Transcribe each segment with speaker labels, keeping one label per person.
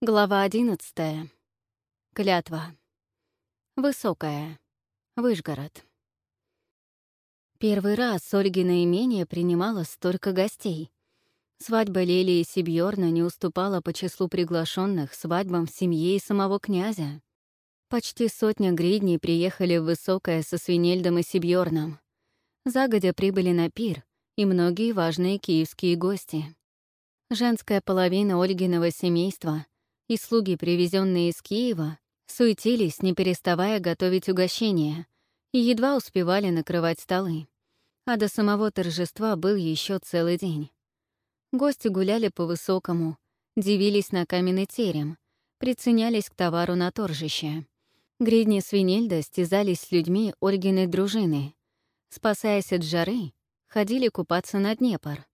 Speaker 1: Глава одиннадцатая. Клятва. Высокая. Выжгород. Первый раз Ольгино имение принимало столько гостей. Свадьба Лелии Сибьорна не уступала по числу приглашенных свадьбам в семье и самого князя. Почти сотня гридней приехали в Высокое со Свинельдом и Сибьорном. Загодя прибыли на пир и многие важные киевские гости. Женская половина Ольгиного семейства — и слуги, привезенные из Киева, суетились, не переставая готовить угощения, и едва успевали накрывать столы. А до самого торжества был еще целый день. Гости гуляли по высокому, дивились на каменный терем, приценялись к товару на торжище. Гридни Свинельда стязались с людьми Ольгиной дружины. Спасаясь от жары, ходили купаться на Днепр.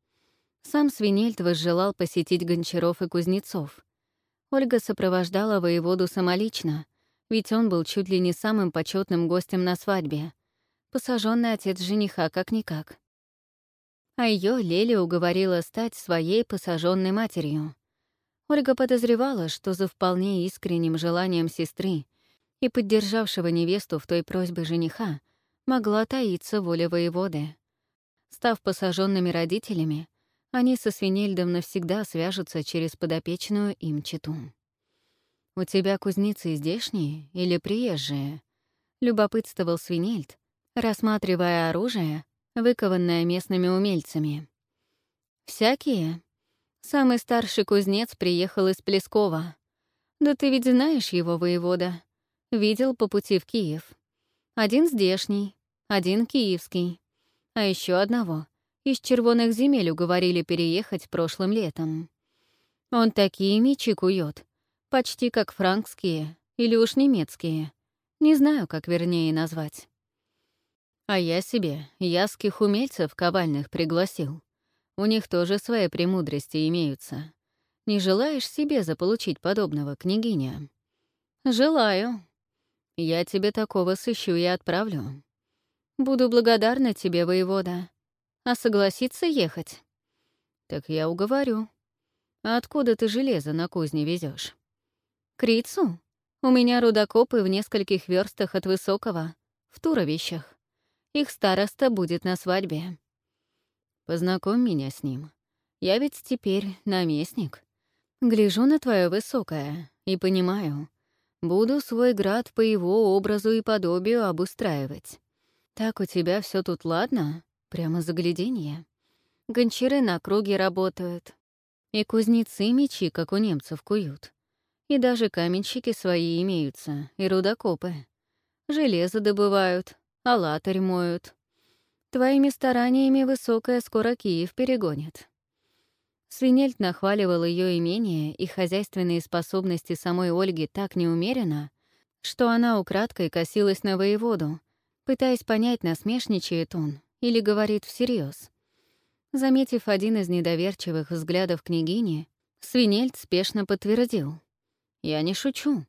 Speaker 1: Сам Свинельд возжелал посетить гончаров и кузнецов. Ольга сопровождала воеводу самолично, ведь он был чуть ли не самым почетным гостем на свадьбе. Посаженный отец жениха как-никак. А ее Леля уговорила стать своей посаженной матерью. Ольга подозревала, что за вполне искренним желанием сестры и поддержавшего невесту в той просьбе жениха могла таиться воля воеводы. Став посаженными родителями, они со Свинельдом навсегда свяжутся через подопечную им читу. «У тебя кузнецы здешние или приезжие?» — любопытствовал Свинельд, рассматривая оружие, выкованное местными умельцами. «Всякие. Самый старший кузнец приехал из Плескова. Да ты ведь знаешь его, воевода. Видел по пути в Киев. Один здешний, один киевский. А еще одного из червоных земель уговорили переехать прошлым летом. Он такие мечи кует, почти как франкские или уж немецкие. Не знаю, как вернее назвать. А я себе яских умельцев ковальных пригласил. У них тоже свои премудрости имеются. Не желаешь себе заполучить подобного, княгиня? Желаю. Я тебе такого сыщу и отправлю. Буду благодарна тебе, воевода а согласится ехать. Так я уговорю. А откуда ты железо на кузне везешь? Крицу. У меня рудокопы в нескольких верстах от Высокого, в Туровищах. Их староста будет на свадьбе. Познакомь меня с ним. Я ведь теперь наместник. Гляжу на твое Высокое и понимаю, буду свой град по его образу и подобию обустраивать. Так у тебя все тут ладно? Прямо загляденье. Гончары на круге работают. И кузнецы мечи, как у немцев, куют. И даже каменщики свои имеются, и рудокопы. Железо добывают, а моют. Твоими стараниями высокая скоро Киев перегонит. Свинельд нахваливал ее имение и хозяйственные способности самой Ольги так неумеренно, что она украдкой косилась на воеводу, пытаясь понять, насмешничает он или говорит всерьез. Заметив один из недоверчивых взглядов княгини, Свинельд спешно подтвердил. «Я не шучу.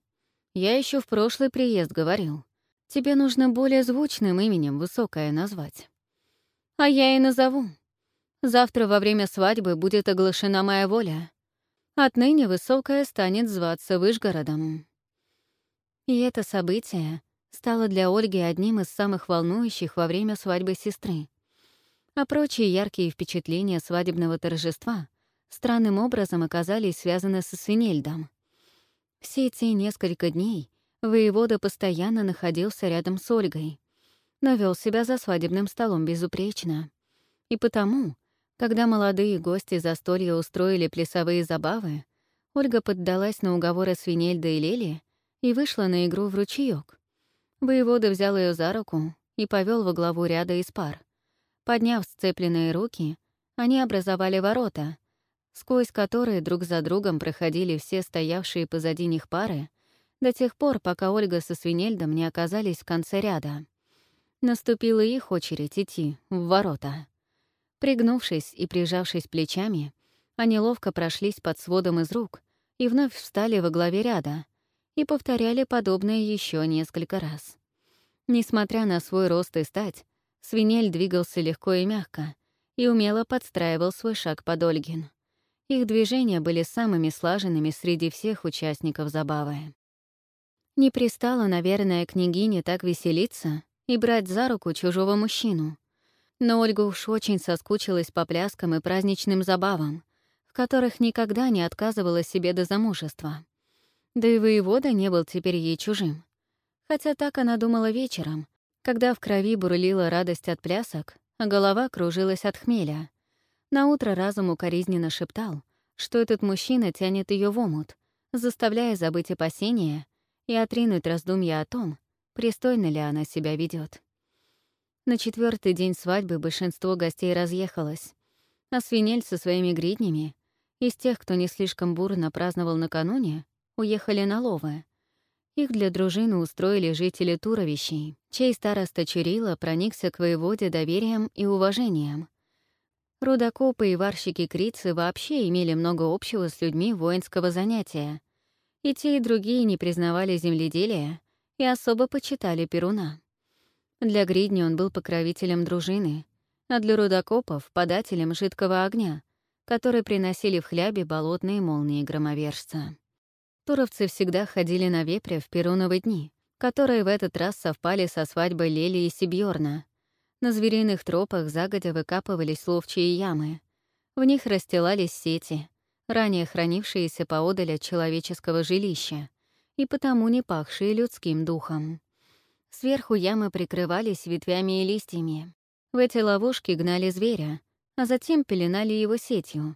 Speaker 1: Я еще в прошлый приезд говорил. Тебе нужно более звучным именем высокое назвать. А я и назову. Завтра во время свадьбы будет оглашена моя воля. Отныне высокое станет зваться Выжгородом». И это событие стало для Ольги одним из самых волнующих во время свадьбы сестры. А прочие яркие впечатления свадебного торжества странным образом оказались связаны со Свинельдом. Все эти несколько дней воевода постоянно находился рядом с Ольгой, но вел себя за свадебным столом безупречно. И потому, когда молодые гости застолья устроили плясовые забавы, Ольга поддалась на уговоры Свинельда и Лели и вышла на игру в ручеёк. Воевода взял ее за руку и повел во главу ряда из пар. Подняв сцепленные руки, они образовали ворота, сквозь которые друг за другом проходили все стоявшие позади них пары, до тех пор, пока Ольга со Свинельдом не оказались в конце ряда. Наступила их очередь идти в ворота. Пригнувшись и прижавшись плечами, они ловко прошлись под сводом из рук и вновь встали во главе ряда, и повторяли подобное еще несколько раз. Несмотря на свой рост и стать, свинель двигался легко и мягко и умело подстраивал свой шаг под Ольгин. Их движения были самыми слаженными среди всех участников забавы. Не пристало, наверное, княгине так веселиться и брать за руку чужого мужчину. Но Ольга уж очень соскучилась по пляскам и праздничным забавам, в которых никогда не отказывала себе до замужества. Да и воевода не был теперь ей чужим. Хотя так она думала вечером, когда в крови бурлила радость от плясок, а голова кружилась от хмеля. Наутро разум укоризненно шептал, что этот мужчина тянет ее в омут, заставляя забыть опасения и отринуть раздумья о том, пристойно ли она себя ведет. На четвертый день свадьбы большинство гостей разъехалось, а свинель со своими гриднями из тех, кто не слишком бурно праздновал накануне, уехали на ловы, их для дружины устроили жители Туровищей, чей староста Чурила проникся к воеводе доверием и уважением. Рудокопы и варщики Крицы вообще имели много общего с людьми воинского занятия. И те, и другие не признавали земледелия и особо почитали Перуна. Для Гридни он был покровителем дружины, а для рудокопов — подателем жидкого огня, который приносили в хлябе болотные молнии громовержца. Туровцы всегда ходили на вепре в Перуновы дни, которые в этот раз совпали со свадьбой Лели и Сибьорна. На звериных тропах загодя выкапывались ловчие ямы. В них расстилались сети, ранее хранившиеся поодаль от человеческого жилища, и потому не пахшие людским духом. Сверху ямы прикрывались ветвями и листьями. В эти ловушки гнали зверя, а затем пеленали его сетью.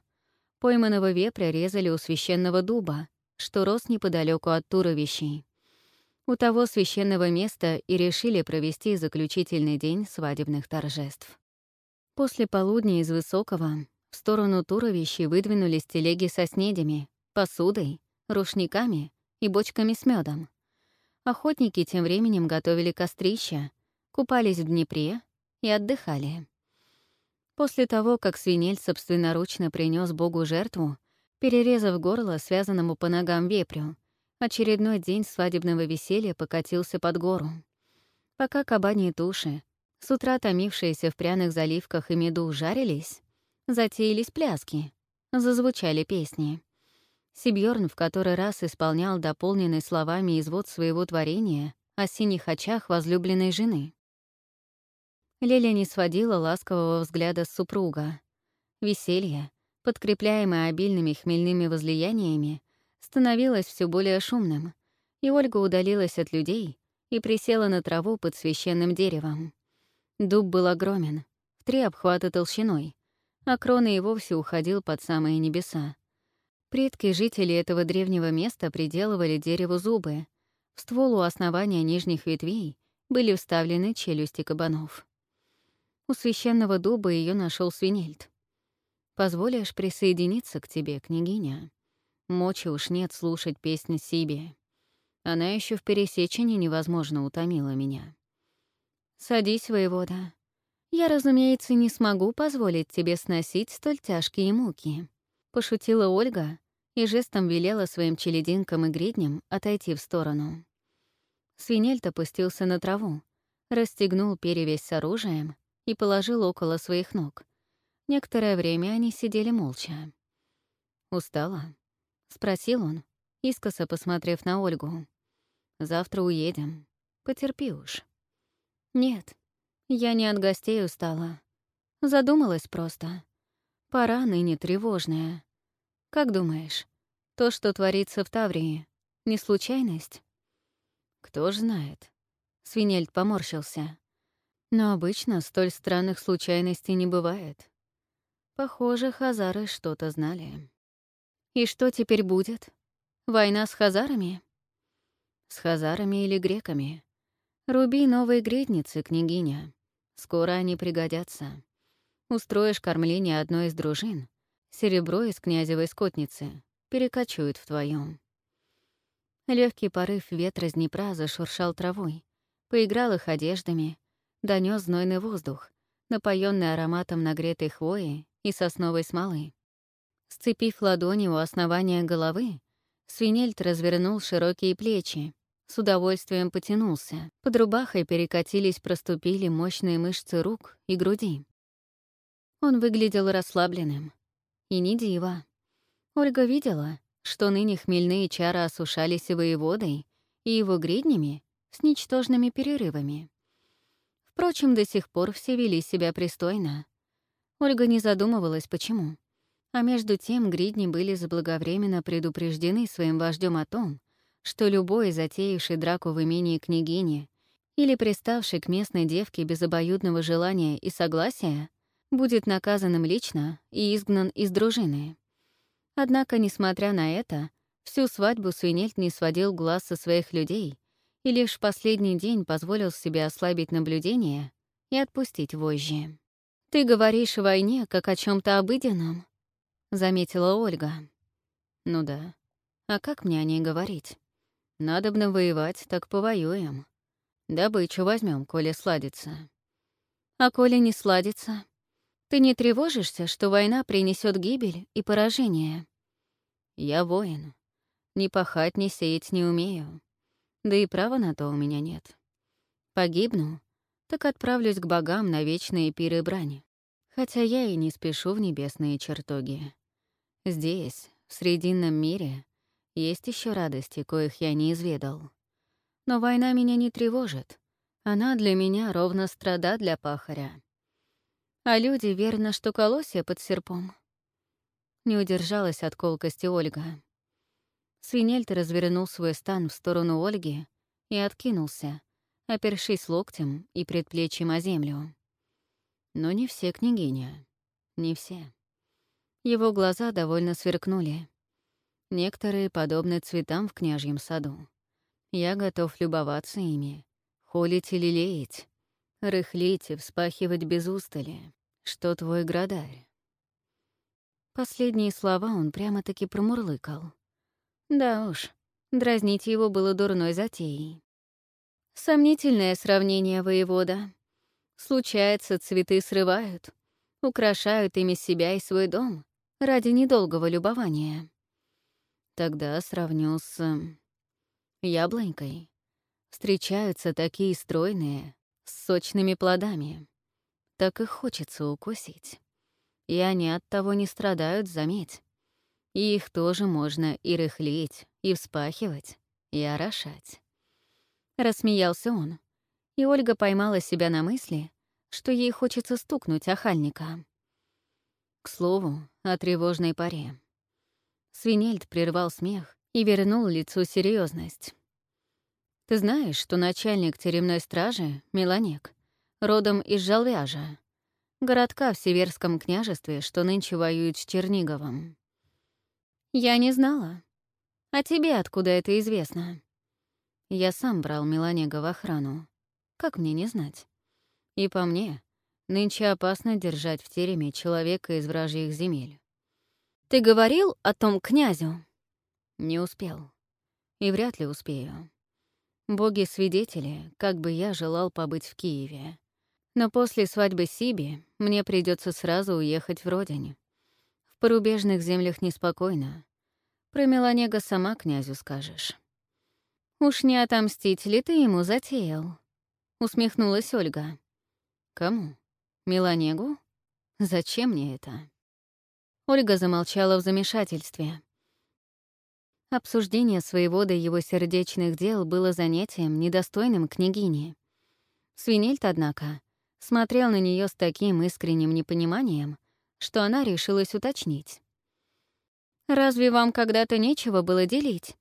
Speaker 1: Пойманного вепря резали у священного дуба, что рос неподалеку от Туровищей. У того священного места и решили провести заключительный день свадебных торжеств. После полудня из Высокого в сторону Туровищей выдвинулись телеги со снедями, посудой, рушниками и бочками с медом. Охотники тем временем готовили кострища, купались в Днепре и отдыхали. После того, как свинель собственноручно принес Богу жертву, перерезав горло связанному по ногам вепрю. Очередной день свадебного веселья покатился под гору. Пока кабани туши, с утра томившиеся в пряных заливках и меду, жарились, затеялись пляски, зазвучали песни. Сибьорн в который раз исполнял дополненный словами извод своего творения о синих очах возлюбленной жены. Леля не сводила ласкового взгляда с супруга. Веселье, подкрепляемое обильными хмельными возлияниями, становилось все более шумным, и Ольга удалилась от людей и присела на траву под священным деревом. Дуб был огромен, в три обхвата толщиной, а крона и вовсе уходил под самые небеса. Предки жителей этого древнего места приделывали дереву зубы. В ствол у основания нижних ветвей были вставлены челюсти кабанов. У священного дуба ее нашел свинельд. Позволишь присоединиться к тебе, княгиня? Мочи уж нет слушать песни себе. Она еще в пересечении невозможно утомила меня. Садись, воевода. Я, разумеется, не смогу позволить тебе сносить столь тяжкие муки. Пошутила Ольга и жестом велела своим челединкам и гридням отойти в сторону. Свинельт опустился на траву, расстегнул перевязь с оружием и положил около своих ног, Некоторое время они сидели молча. «Устала?» — спросил он, искоса посмотрев на Ольгу. «Завтра уедем. Потерпи уж». «Нет, я не от гостей устала. Задумалась просто. Пора ныне тревожная. Как думаешь, то, что творится в Таврии, не случайность?» «Кто ж знает?» — Свинельд поморщился. «Но обычно столь странных случайностей не бывает. Похоже, хазары что-то знали. И что теперь будет? Война с хазарами? С хазарами или греками? Руби новые гредницы, княгиня. Скоро они пригодятся. Устроишь кормление одной из дружин, серебро из князевой скотницы перекочует в твоем. Легкий порыв ветра с Днепра зашуршал травой, поиграл их одеждами, донес знойный воздух, напоенный ароматом нагретой хвои и сосновой смолы. Сцепив ладони у основания головы, свинельт развернул широкие плечи, с удовольствием потянулся. Под рубахой перекатились, проступили мощные мышцы рук и груди. Он выглядел расслабленным. И не диво. Ольга видела, что ныне хмельные чары осушались и воеводой, и его гриднями с ничтожными перерывами. Впрочем, до сих пор все вели себя пристойно. Ольга не задумывалась, почему. А между тем гридни были заблаговременно предупреждены своим вождем о том, что любой, затеявший драку в имении княгини или приставший к местной девке без обоюдного желания и согласия, будет наказанным лично и изгнан из дружины. Однако, несмотря на это, всю свадьбу Суинельт не сводил глаз со своих людей и лишь в последний день позволил себе ослабить наблюдение и отпустить вожжи. «Ты говоришь о войне, как о чем то обыденном?» — заметила Ольга. «Ну да. А как мне о ней говорить? Надобно воевать, так повоюем. Добычу возьмем, коли сладится». «А коли не сладится? Ты не тревожишься, что война принесет гибель и поражение?» «Я воин. Ни пахать, ни сеять не умею. Да и права на то у меня нет. Погибну, так отправлюсь к богам на вечные пиры брани. Хотя я и не спешу в небесные чертоги. Здесь, в Срединном мире, есть еще радости, коих я не изведал. Но война меня не тревожит. Она для меня ровно страда для пахаря. А люди верно, что колосья под серпом. Не удержалась от колкости Ольга. Свинельт развернул свой стан в сторону Ольги и откинулся, опершись локтем и предплечьем о землю. Но не все, княгиня, не все. Его глаза довольно сверкнули. Некоторые подобны цветам в княжьем саду. Я готов любоваться ими, холить или лелеять, рыхлить и вспахивать без устали. Что твой градарь? Последние слова он прямо-таки промурлыкал. Да уж, дразнить его было дурной затеей. Сомнительное сравнение воевода. Случается, цветы срывают, украшают ими себя и свой дом, ради недолгого любования. Тогда сравню с... яблонькой. Встречаются такие стройные, с сочными плодами. Так и хочется укусить. И они от того не страдают, заметь. И их тоже можно и рыхлить, и вспахивать, и орошать. Рассмеялся он, и Ольга поймала себя на мысли, что ей хочется стукнуть охальника. К слову, о тревожной паре. Свинельд прервал смех и вернул лицу серьезность. «Ты знаешь, что начальник теремной стражи, Меланек, родом из Жалвяжа, городка в Северском княжестве, что нынче воюет с Черниговым?» «Я не знала. А тебе откуда это известно?» Я сам брал Меланега в охрану. Как мне не знать? И по мне, Нынче опасно держать в тереме человека из вражьих земель. «Ты говорил о том князю?» Не успел. И вряд ли успею. Боги-свидетели, как бы я желал побыть в Киеве. Но после свадьбы Сиби мне придется сразу уехать в родине. В порубежных землях неспокойно. Про Меланега сама князю скажешь. «Уж не отомстить ли ты ему затеял?» — усмехнулась Ольга. «Кому?» Меланегу? Зачем мне это? Ольга замолчала в замешательстве. Обсуждение своего до его сердечных дел было занятием, недостойным княгини. Свинельт, однако, смотрел на нее с таким искренним непониманием, что она решилась уточнить. «Разве вам когда-то нечего было делить?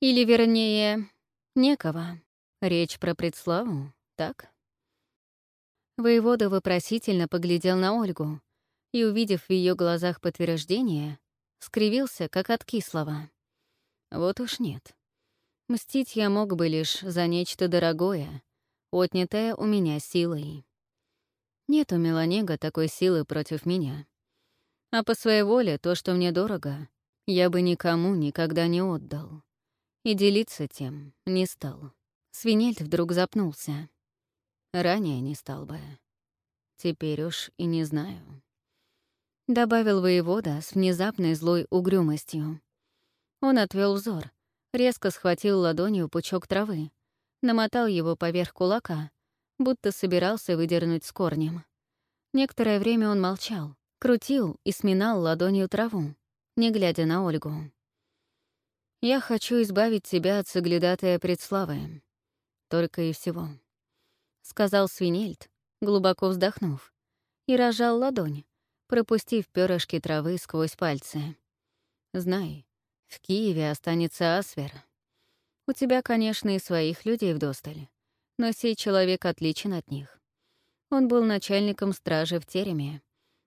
Speaker 1: Или, вернее, некого? Речь про предславу, так?» Воевода вопросительно поглядел на Ольгу и, увидев в ее глазах подтверждение, скривился, как от кислого. Вот уж нет. Мстить я мог бы лишь за нечто дорогое, отнятое у меня силой. Нет у Меланега такой силы против меня. А по своей воле то, что мне дорого, я бы никому никогда не отдал. И делиться тем не стал. Свинельт вдруг запнулся. Ранее не стал бы. Теперь уж и не знаю. Добавил воевода с внезапной злой угрюмостью. Он отвел взор, резко схватил ладонью пучок травы, намотал его поверх кулака, будто собирался выдернуть с корнем. Некоторое время он молчал, крутил и сминал ладонью траву, не глядя на Ольгу. «Я хочу избавить тебя от соглядатая предславы. Только и всего», — сказал Свинельд, глубоко вздохнув, и рожал ладонь, пропустив перышки травы сквозь пальцы. «Знай, в Киеве останется Асвер. У тебя, конечно, и своих людей вдосталь, но сей человек отличен от них. Он был начальником стражи в тереме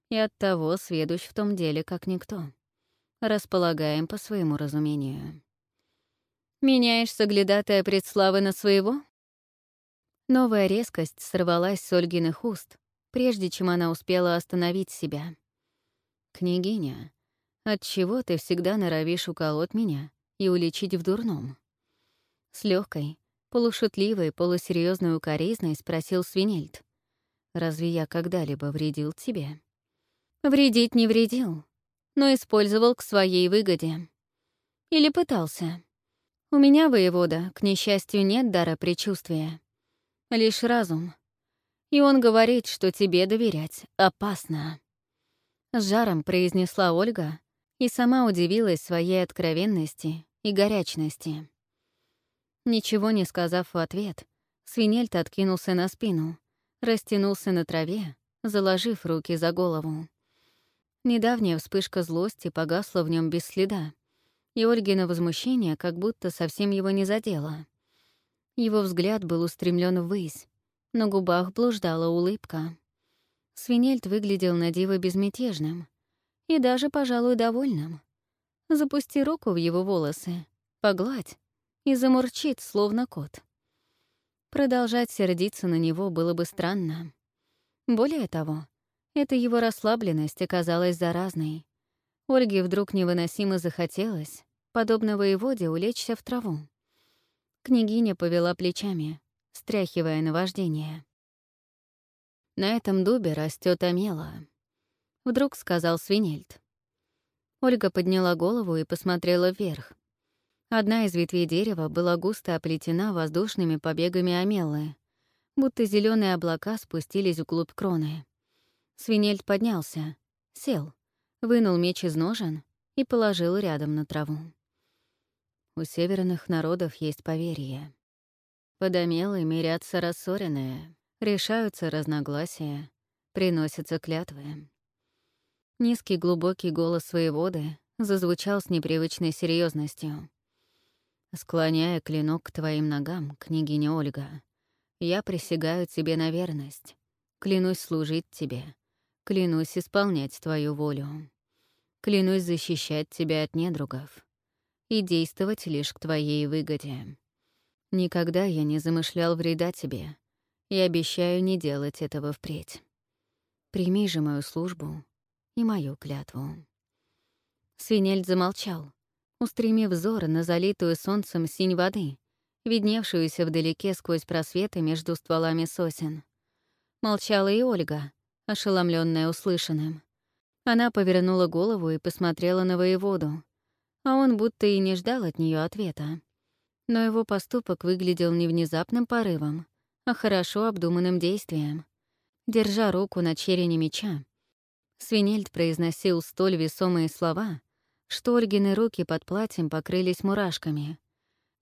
Speaker 1: и оттого сведущ в том деле, как никто. Располагаем по своему разумению. «Меняешь соглядатая предславы на своего?» Новая резкость сорвалась с Ольгиных уст, прежде чем она успела остановить себя. «Княгиня, отчего ты всегда норовишь уколоть меня и уличить в дурном?» С легкой, полушутливой, полусерьезной укоризной спросил Свинельд. «Разве я когда-либо вредил тебе?» «Вредить не вредил, но использовал к своей выгоде. Или пытался. У меня, воевода, к несчастью, нет дара предчувствия лишь разум. И он говорит, что тебе доверять опасно. С жаром произнесла Ольга и сама удивилась своей откровенности и горячности. Ничего не сказав в ответ, Свинельт откинулся на спину, растянулся на траве, заложив руки за голову. Недавняя вспышка злости погасла в нем без следа, и Ольгина возмущение как будто совсем его не задело. Его взгляд был устремлен ввысь, на губах блуждала улыбка. Свинельд выглядел на диво безмятежным и даже, пожалуй, довольным. Запусти руку в его волосы, погладь и замурчит, словно кот. Продолжать сердиться на него было бы странно. Более того, эта его расслабленность оказалась заразной. Ольге вдруг невыносимо захотелось, подобно воеводе, улечься в траву. Княгиня повела плечами, стряхивая наваждение. «На этом дубе растет омела», — вдруг сказал Свинельд. Ольга подняла голову и посмотрела вверх. Одна из ветвей дерева была густо оплетена воздушными побегами омелы, будто зеленые облака спустились вглубь кроны. Свинельд поднялся, сел, вынул меч из ножен и положил рядом на траву. У северных народов есть поверье. Подомелы мирятся рассоренные, решаются разногласия, приносятся клятвы. Низкий глубокий голос воеводы зазвучал с непривычной серьезностью. «Склоняя клинок к твоим ногам, княгиня Ольга, я присягаю тебе на верность, клянусь служить тебе, клянусь исполнять твою волю, клянусь защищать тебя от недругов, и действовать лишь к твоей выгоде. Никогда я не замышлял вреда тебе и обещаю не делать этого впредь. Прими же мою службу и мою клятву». Свинельд замолчал, устремив взор на залитую солнцем синь воды, видневшуюся вдалеке сквозь просветы между стволами сосен. Молчала и Ольга, ошеломленная услышанным. Она повернула голову и посмотрела на воеводу, а он будто и не ждал от нее ответа. Но его поступок выглядел не внезапным порывом, а хорошо обдуманным действием. Держа руку на черене меча, Свинельд произносил столь весомые слова, что Ольгины руки под платьем покрылись мурашками.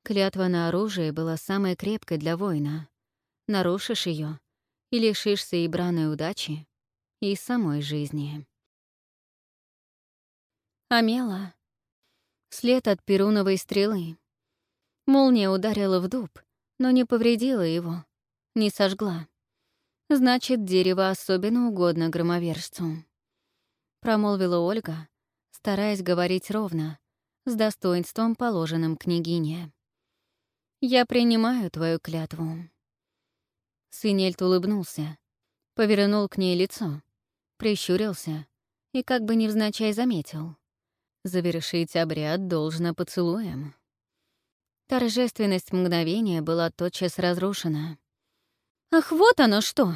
Speaker 1: Клятва на оружие была самой крепкой для воина. Нарушишь ее и лишишься и бранной удачи, и самой жизни. Амела след от перуновой стрелы. Молния ударила в дуб, но не повредила его, не сожгла. Значит, дерево особенно угодно громовержцу. Промолвила Ольга, стараясь говорить ровно, с достоинством, положенным княгине. «Я принимаю твою клятву». Свинельт улыбнулся, повернул к ней лицо, прищурился и как бы невзначай заметил. Завершить обряд должно поцелуем. Торжественность мгновения была тотчас разрушена. «Ах, вот оно что!»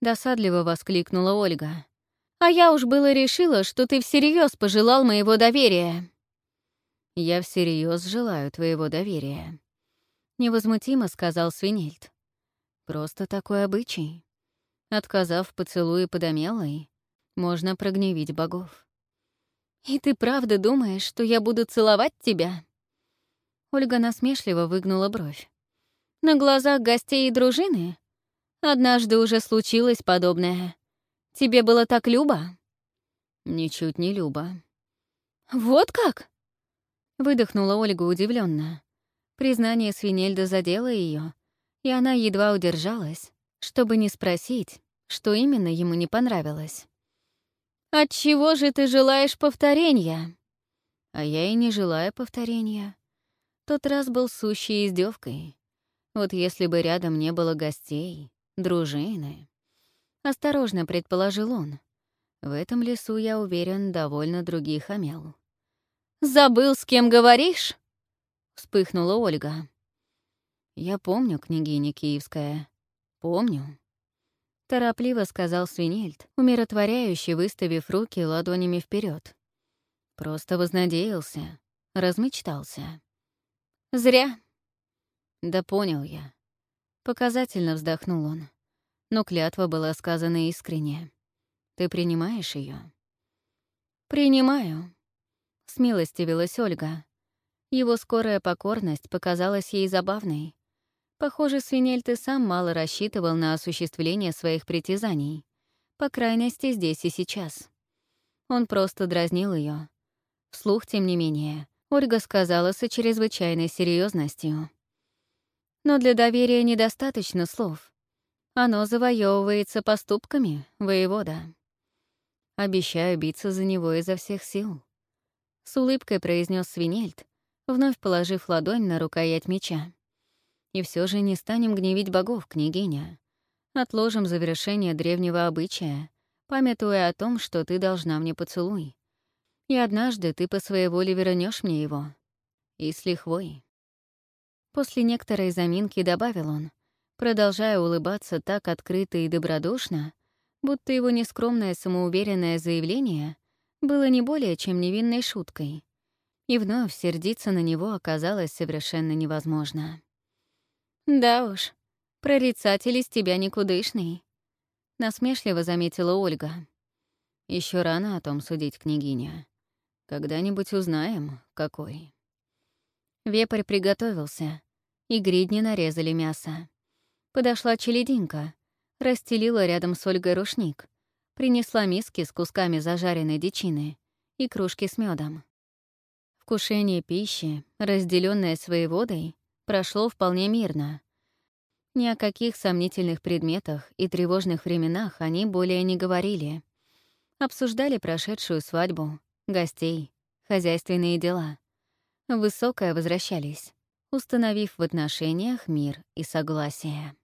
Speaker 1: Досадливо воскликнула Ольга. «А я уж было решила, что ты всерьез пожелал моего доверия». «Я всерьез желаю твоего доверия», — невозмутимо сказал Свинельд. «Просто такой обычай. Отказав поцелуе подомелой, можно прогневить богов. «И ты правда думаешь, что я буду целовать тебя?» Ольга насмешливо выгнула бровь. «На глазах гостей и дружины? Однажды уже случилось подобное. Тебе было так любо?»
Speaker 2: «Ничуть не любо».
Speaker 1: «Вот как?» Выдохнула Ольга удивленно. Признание Свинельда задело ее, и она едва удержалась, чтобы не спросить, что именно ему не понравилось. «Отчего же ты желаешь повторения?»
Speaker 2: А я и не желаю повторения. Тот раз был сущей издевкой. Вот если бы рядом не было гостей, дружины. Осторожно предположил он. В этом лесу, я уверен, довольно других омел.
Speaker 1: «Забыл, с кем говоришь?» — вспыхнула Ольга.
Speaker 2: «Я помню, княгиня Киевская. Помню». Торопливо сказал Свинельд, умиротворяюще выставив руки ладонями вперед. Просто вознадеялся, размечтался.
Speaker 1: «Зря».
Speaker 2: «Да понял я». Показательно вздохнул он. Но клятва была сказана искренне. «Ты принимаешь ее?
Speaker 1: «Принимаю», —
Speaker 2: смилостивилась Ольга. Его скорая покорность показалась ей забавной. Похоже, Свинельт и сам мало рассчитывал на осуществление своих притязаний. По крайности, здесь и сейчас. Он просто дразнил ее. Вслух, тем не менее, Ольга сказала со чрезвычайной серьезностью. Но для доверия недостаточно слов. Оно завоевывается поступками, воевода. Обещаю биться за него изо всех сил. С улыбкой произнес Свинельд, вновь положив ладонь на рукоять меча. И все же не станем гневить богов, княгиня. Отложим завершение древнего обычая, памятуя о том, что ты должна мне поцелуй. И однажды ты по своей воле вернешь мне его. И с лихвой. После некоторой заминки добавил он, продолжая улыбаться так открыто и добродушно, будто его нескромное самоуверенное заявление было не более чем невинной шуткой. И вновь сердиться на него оказалось совершенно невозможно.
Speaker 1: «Да уж, прорицатель из тебя никудышный», — насмешливо заметила Ольга.
Speaker 2: Еще рано о том судить, княгиня. Когда-нибудь узнаем, какой».
Speaker 1: Вепрь приготовился, и гридни нарезали мясо. Подошла челединка, расстелила рядом с Ольгой рушник, принесла миски с кусками зажаренной дичины и кружки с медом. Вкушение пищи, разделенное своей водой, прошло вполне мирно. Ни о каких сомнительных предметах и тревожных временах они более не говорили. Обсуждали прошедшую свадьбу, гостей, хозяйственные дела. высокое возвращались, установив в отношениях мир и согласие.